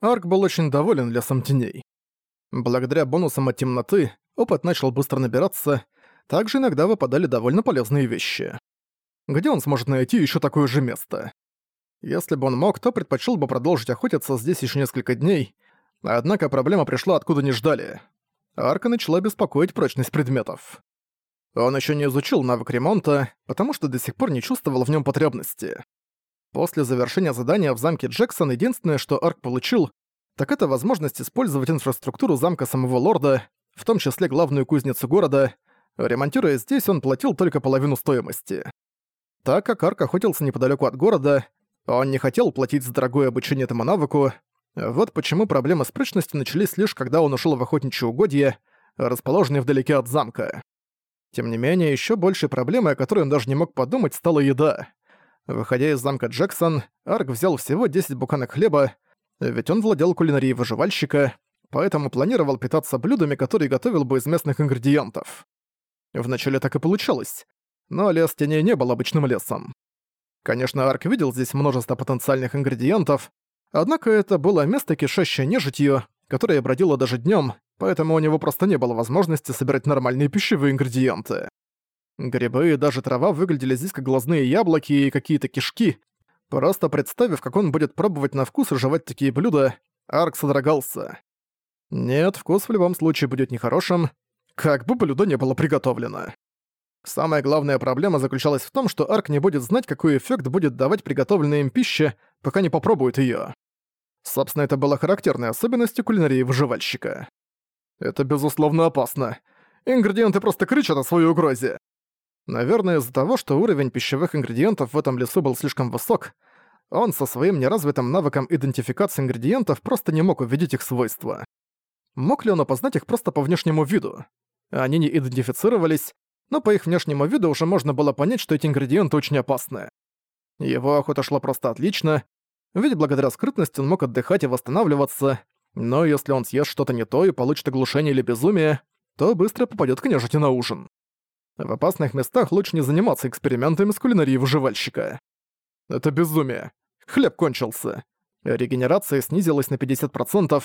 Арк был очень доволен лесом теней. Благодаря бонусам от темноты, опыт начал быстро набираться, также иногда выпадали довольно полезные вещи. Где он сможет найти еще такое же место? Если бы он мог, то предпочел бы продолжить охотиться здесь еще несколько дней, однако проблема пришла откуда не ждали. Арка начала беспокоить прочность предметов. Он еще не изучил навык ремонта, потому что до сих пор не чувствовал в нем потребности. После завершения задания в замке Джексон единственное, что Арк получил, так это возможность использовать инфраструктуру замка самого лорда, в том числе главную кузницу города. Ремонтируя здесь, он платил только половину стоимости. Так как Арк охотился неподалеку от города, он не хотел платить за дорогое обучение этому навыку. Вот почему проблемы с прочностью начались лишь когда он ушел в охотничье угодье, расположенное вдалеке от замка. Тем не менее, еще большей проблемой, о которой он даже не мог подумать, стала еда. Выходя из замка Джексон, Арк взял всего 10 буканок хлеба, ведь он владел кулинарией выживальщика, поэтому планировал питаться блюдами, которые готовил бы из местных ингредиентов. Вначале так и получалось, но лес теней не был обычным лесом. Конечно, Арк видел здесь множество потенциальных ингредиентов, однако это было место, кишащее нежитью, которое бродило даже днем, поэтому у него просто не было возможности собирать нормальные пищевые ингредиенты. Грибы и даже трава выглядели здесь как глазные яблоки и какие-то кишки. Просто представив, как он будет пробовать на вкус и жевать такие блюда, Арк содрогался. Нет, вкус в любом случае будет нехорошим, как бы блюдо не было приготовлено. Самая главная проблема заключалась в том, что Арк не будет знать, какой эффект будет давать приготовленная им пища, пока не попробует её. Собственно, это было характерной особенностью кулинарии выживальщика. Это, безусловно, опасно. Ингредиенты просто кричат о своей угрозе. Наверное, из-за того, что уровень пищевых ингредиентов в этом лесу был слишком высок, он со своим неразвитым навыком идентификации ингредиентов просто не мог увидеть их свойства. Мог ли он опознать их просто по внешнему виду? Они не идентифицировались, но по их внешнему виду уже можно было понять, что эти ингредиенты очень опасны. Его охота шла просто отлично, ведь благодаря скрытности он мог отдыхать и восстанавливаться, но если он съест что-то не то и получит оглушение или безумие, то быстро попадет к нежити на ужин. В опасных местах лучше не заниматься экспериментами с кулинарией выживальщика. Это безумие. Хлеб кончился. Регенерация снизилась на 50%.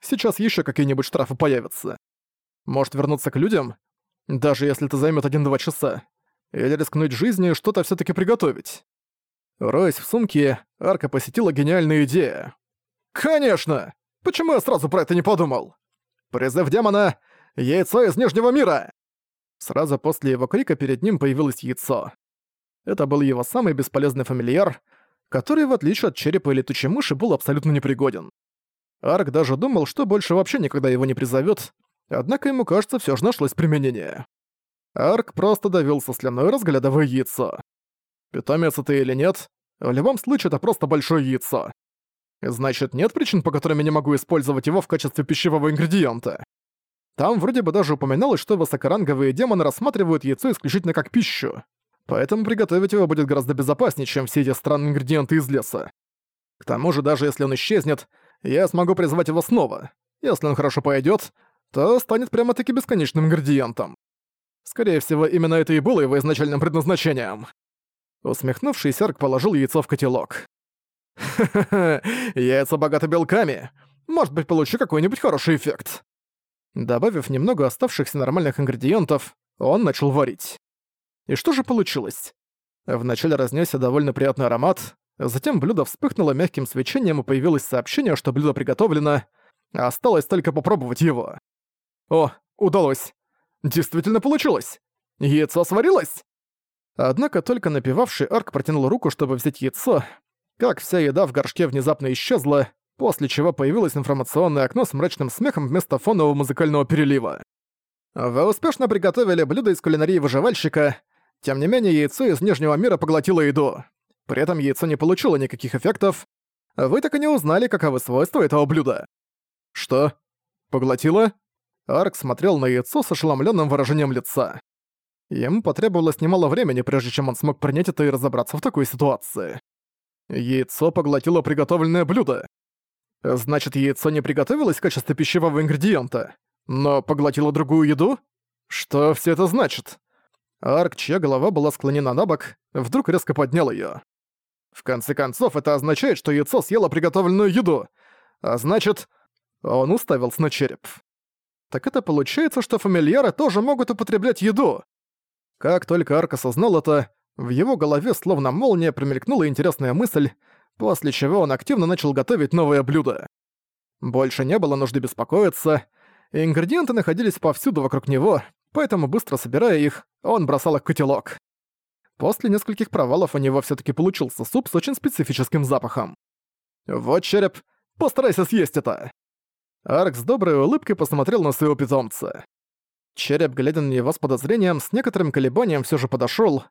Сейчас еще какие-нибудь штрафы появятся. Может вернуться к людям? Даже если это займет 1-2 часа. Или рискнуть жизнью что-то все таки приготовить. Роясь в сумке, Арка посетила гениальная идея. «Конечно! Почему я сразу про это не подумал? Призыв демона — яйцо из Нижнего мира!» Сразу после его крика перед ним появилось яйцо. Это был его самый бесполезный фамильяр, который, в отличие от черепа и летучей мыши, был абсолютно непригоден. Арк даже думал, что больше вообще никогда его не призовет, однако ему, кажется, все же нашлось применение. Арк просто давился слюной, разглядывая яйцо. Питомец это или нет, в любом случае это просто большое яйцо. Значит, нет причин, по которым я не могу использовать его в качестве пищевого ингредиента. Там вроде бы даже упоминалось, что высокоранговые демоны рассматривают яйцо исключительно как пищу. Поэтому приготовить его будет гораздо безопаснее, чем все эти странные ингредиенты из леса. К тому же, даже если он исчезнет, я смогу призвать его снова. Если он хорошо пойдет, то станет прямо-таки бесконечным ингредиентом. Скорее всего, именно это и было его изначальным предназначением. Усмехнувшись, Арк положил яйцо в котелок. «Ха-ха-ха, яйцо богато белками. Может быть, получу какой-нибудь хороший эффект». Добавив немного оставшихся нормальных ингредиентов, он начал варить. И что же получилось? Вначале разнесся довольно приятный аромат, затем блюдо вспыхнуло мягким свечением и появилось сообщение, что блюдо приготовлено, а осталось только попробовать его. О, удалось! Действительно получилось! Яйцо сварилось! Однако только напивавший арк протянул руку, чтобы взять яйцо, как вся еда в горшке внезапно исчезла, после чего появилось информационное окно с мрачным смехом вместо фонового музыкального перелива. Вы успешно приготовили блюдо из кулинарии выживальщика, тем не менее яйцо из Нижнего мира поглотило еду. При этом яйцо не получило никаких эффектов. Вы так и не узнали, каковы свойства этого блюда. Что? Поглотило? Арк смотрел на яйцо с ошеломленным выражением лица. Ему потребовалось немало времени, прежде чем он смог принять это и разобраться в такой ситуации. Яйцо поглотило приготовленное блюдо. Значит, яйцо не приготовилось в качестве пищевого ингредиента, но поглотило другую еду? Что все это значит? Арк, чья голова была склонена на бок, вдруг резко поднял ее. В конце концов, это означает, что яйцо съело приготовленную еду. А значит, он уставился на череп. Так это получается, что фамильяры тоже могут употреблять еду. Как только Арк осознал это, в его голове словно молния промелькнула интересная мысль, после чего он активно начал готовить новое блюдо. Больше не было нужды беспокоиться, ингредиенты находились повсюду вокруг него, поэтому быстро собирая их, он бросал их в котелок. После нескольких провалов у него все таки получился суп с очень специфическим запахом. «Вот череп, постарайся съесть это!» Арк с доброй улыбкой посмотрел на своего питомца. Череп, глядя на него с подозрением, с некоторым колебанием все же подошел.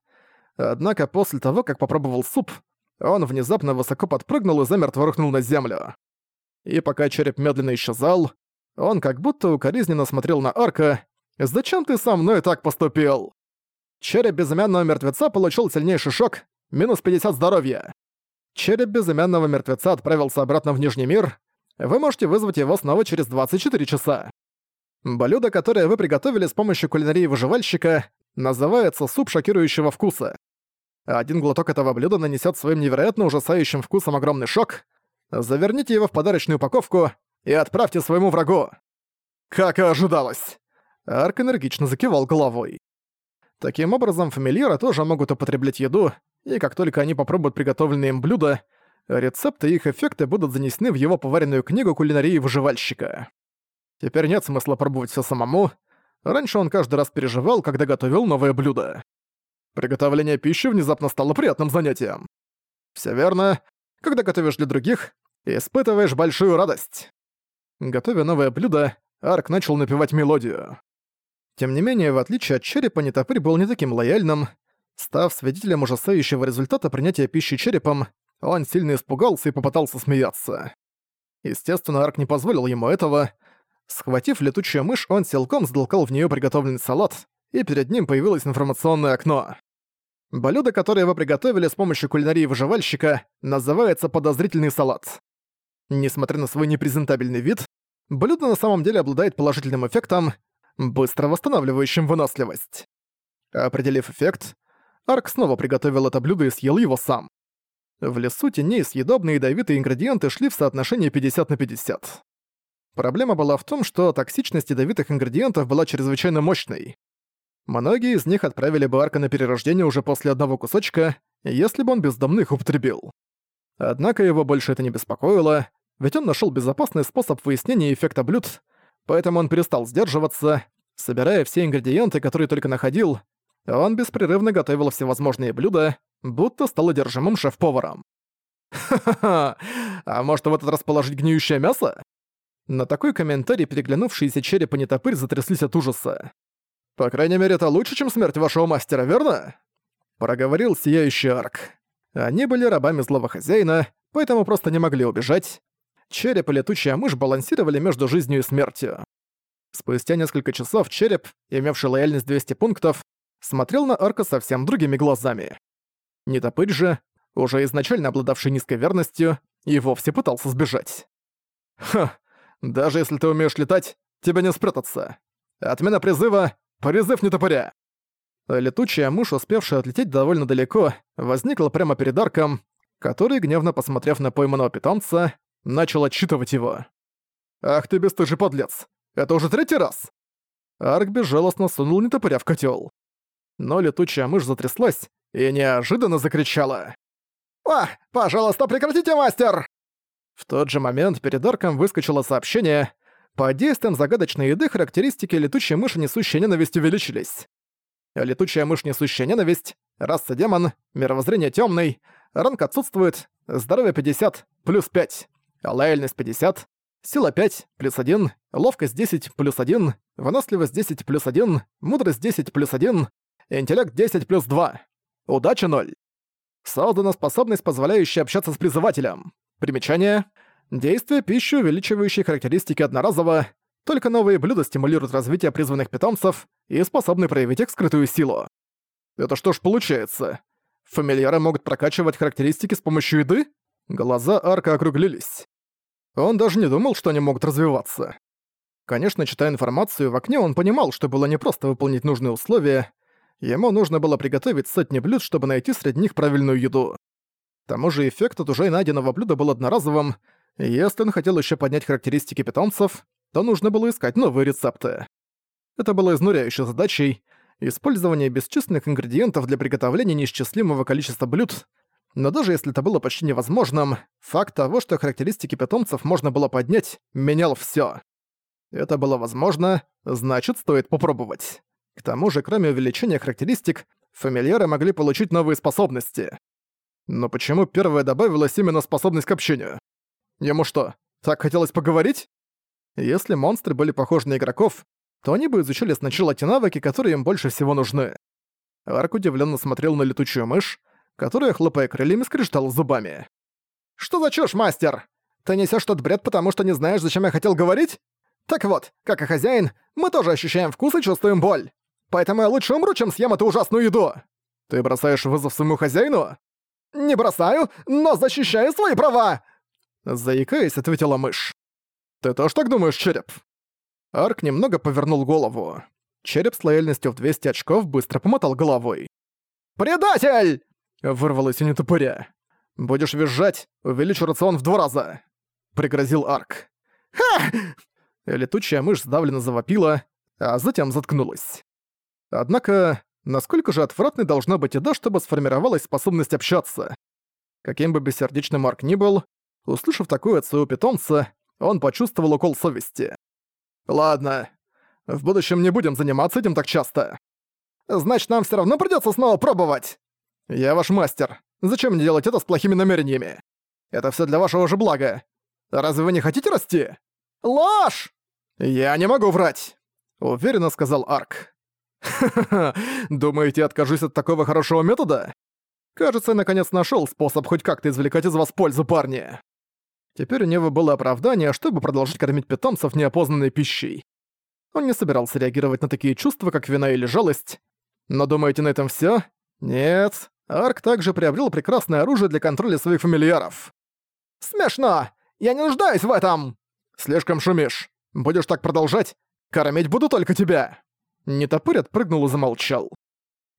Однако после того, как попробовал суп, он внезапно высоко подпрыгнул и замертво рухнул на землю. И пока череп медленно исчезал, он как будто укоризненно смотрел на Арка. «Зачем ты со мной так поступил?» Череп безымянного мертвеца получил сильнейший шок, минус 50 здоровья. Череп безымянного мертвеца отправился обратно в Нижний мир. Вы можете вызвать его снова через 24 часа. Блюдо, которое вы приготовили с помощью кулинарии выживальщика, называется суп шокирующего вкуса. Один глоток этого блюда нанесет своим невероятно ужасающим вкусом огромный шок. Заверните его в подарочную упаковку и отправьте своему врагу. Как и ожидалось. Арк энергично закивал головой. Таким образом, фамильяры тоже могут употреблять еду, и как только они попробуют приготовленные им блюда, рецепты и их эффекты будут занесены в его поваренную книгу кулинарии выживальщика. Теперь нет смысла пробовать все самому. Раньше он каждый раз переживал, когда готовил новое блюдо. Приготовление пищи внезапно стало приятным занятием. Все верно. Когда готовишь для других, испытываешь большую радость. Готовя новое блюдо, Арк начал напевать мелодию. Тем не менее, в отличие от черепа, нетопырь был не таким лояльным. Став свидетелем ужасающего результата принятия пищи черепом, он сильно испугался и попытался смеяться. Естественно, Арк не позволил ему этого. Схватив летучую мышь, он силком сдолкал в нее приготовленный салат, и перед ним появилось информационное окно. Блюдо, которое вы приготовили с помощью кулинарии выживальщика, называется подозрительный салат. Несмотря на свой непрезентабельный вид, блюдо на самом деле обладает положительным эффектом, быстро восстанавливающим выносливость. Определив эффект, Арк снова приготовил это блюдо и съел его сам. В лесу теней съедобные ядовитые ингредиенты шли в соотношении 50 на 50. Проблема была в том, что токсичность ядовитых ингредиентов была чрезвычайно мощной. Многие из них отправили бы Арка на перерождение уже после одного кусочка, если бы он бездомно их употребил. Однако его больше это не беспокоило, ведь он нашел безопасный способ выяснения эффекта блюд, поэтому он перестал сдерживаться, собирая все ингредиенты, которые только находил, он беспрерывно готовил всевозможные блюда, будто стал одержимым шеф-поваром. «Ха-ха-ха! А может, в этот раз положить гниющее мясо?» На такой комментарий переглянувшиеся череп и нетопырь затряслись от ужаса. «По крайней мере, это лучше, чем смерть вашего мастера, верно?» Проговорил сияющий арк. Они были рабами злого хозяина, поэтому просто не могли убежать, череп и летучая мышь балансировали между жизнью и смертью. Спустя несколько часов череп, имевший лояльность 200 пунктов, смотрел на Арка совсем другими глазами. Нетопырь же, уже изначально обладавший низкой верностью, и вовсе пытался сбежать. «Ха, даже если ты умеешь летать, тебе не спрятаться. Отмена призыва — призыв нетопыря!» Летучая мышь, успевшая отлететь довольно далеко, возникла прямо перед Арком, который, гневно посмотрев на пойманного питомца, начал отчитывать его. «Ах ты бесстыжий подлец! Это уже третий раз!» Арк безжалостно сунул нетопыря в котел. Но летучая мышь затряслась и неожиданно закричала. «О, пожалуйста, прекратите, мастер!» В тот же момент перед Арком выскочило сообщение. По действиям загадочной еды характеристики летучей мыши, несущей ненависть, увеличились. Летучая мышь, несущая ненависть, раса демон, мировоззрение темный, ранг отсутствует, здоровье 50, плюс 5 лояльность 50, сила 5, плюс 1, ловкость 10, плюс 1, выносливость 10, плюс 1, мудрость 10, плюс 1, интеллект 10, плюс 2, удача 0. Создана способность, позволяющая общаться с призывателем. Примечание. Действие пищи, увеличивающие характеристики одноразово. Только новые блюда стимулируют развитие призванных питомцев и способны проявить их скрытую силу. Это что ж получается? Фамильяры могут прокачивать характеристики с помощью еды? Глаза Арка округлились. Он даже не думал, что они могут развиваться. Конечно, читая информацию в окне, он понимал, что было непросто выполнить нужные условия. Ему нужно было приготовить сотни блюд, чтобы найти среди них правильную еду. К тому же эффект от уже найденного блюда был одноразовым, Если он хотел еще поднять характеристики питомцев, то нужно было искать новые рецепты. Это было изнуряющей задачей, использование бесчисленных ингредиентов для приготовления неисчислимого количества блюд, но даже если это было почти невозможным, факт того, что характеристики питомцев можно было поднять, менял всё. Это было возможно, значит, стоит попробовать. К тому же, кроме увеличения характеристик, фамильяры могли получить новые способности. Но почему первая добавилась именно способность к общению? Ему что, так хотелось поговорить? Если монстры были похожи на игроков, то они бы изучили сначала те навыки, которые им больше всего нужны. Арк удивленно смотрел на летучую мышь, которая, хлопая крыльями, скрежетала зубами. «Что за чушь, мастер? Ты несешь тот бред, потому что не знаешь, зачем я хотел говорить? Так вот, как и хозяин, мы тоже ощущаем вкус и чувствуем боль. Поэтому я лучше умру, чем съем эту ужасную еду. Ты бросаешь вызов своему хозяину? Не бросаю, но защищаю свои права!» Заикаясь, ответила мышь. «Ты тоже так думаешь, череп?» Арк немного повернул голову. Череп с лояльностью в 200 очков быстро помотал головой. «Предатель!» — вырвалось у нетопыря. «Будешь визжать, увеличу рацион в два раза!» — пригрозил Арк. «Ха!» Летучая мышь сдавленно завопила, а затем заткнулась. Однако, насколько же отвратной должна быть еда, чтобы сформировалась способность общаться? Каким бы бессердечным Арк ни был, услышав такое от своего питомца, он почувствовал укол совести. «Ладно, в будущем не будем заниматься этим так часто. Значит, нам все равно придется снова пробовать. Я ваш мастер. Зачем мне делать это с плохими намерениями? Это все для вашего же блага. Разве вы не хотите расти? Ложь! Я не могу врать, уверенно сказал Арк. Ха-ха-ха, думаете, откажусь от такого хорошего метода? Кажется, я наконец нашел способ хоть как-то извлекать из вас пользу, парни. Теперь у него было оправдание, чтобы продолжить кормить питомцев неопознанной пищей. Он не собирался реагировать на такие чувства, как вина или жалость. Но думаете, на этом всё? Нет. Арк также приобрел прекрасное оружие для контроля своих фамильяров. «Смешно! Я не нуждаюсь в этом!» «Слишком шумишь. Будешь так продолжать, кормить буду только тебя!» Нетопырь отпрыгнул и замолчал.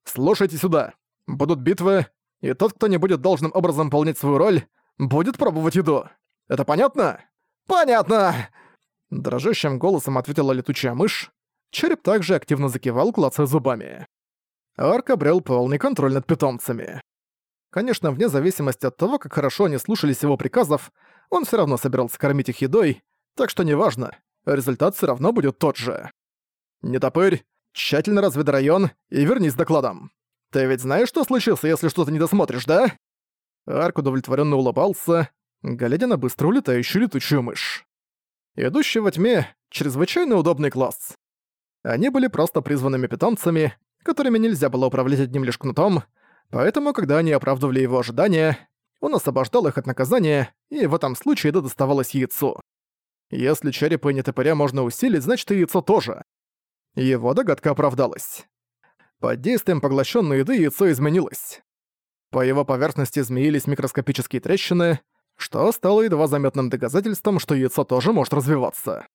«Слушайте сюда. Будут битвы, и тот, кто не будет должным образом выполнять свою роль, будет пробовать еду. Это понятно?» «Понятно!» Дрожащим голосом ответила летучая мышь. Череп также активно закивал, клацая зубами. Арк обрел полный контроль над питомцами. Конечно, вне зависимости от того, как хорошо они слушались его приказов, он все равно собирался кормить их едой, так что неважно, результат все равно будет тот же. «Нетопырь, тщательно разведай район и вернись с докладом. Ты ведь знаешь, что случится, если что-то не досмотришь, да?» Арк удовлетворенно улыбался, глядя на быстро улетающую летучую мышь. Идущий во тьме — чрезвычайно удобный класс. Они были просто призванными питомцами, которыми нельзя было управлять одним лишь кнутом, поэтому, когда они оправдывали его ожидания, он освобождал их от наказания, и в этом случае это доставалось яйцу. Если черепа и нетопыря можно усилить, значит и яйцо тоже. Его догадка оправдалась. Под действием поглощенной еды яйцо изменилось. По его поверхности змеились микроскопические трещины, что стало едва заметным доказательством, что яйцо тоже может развиваться.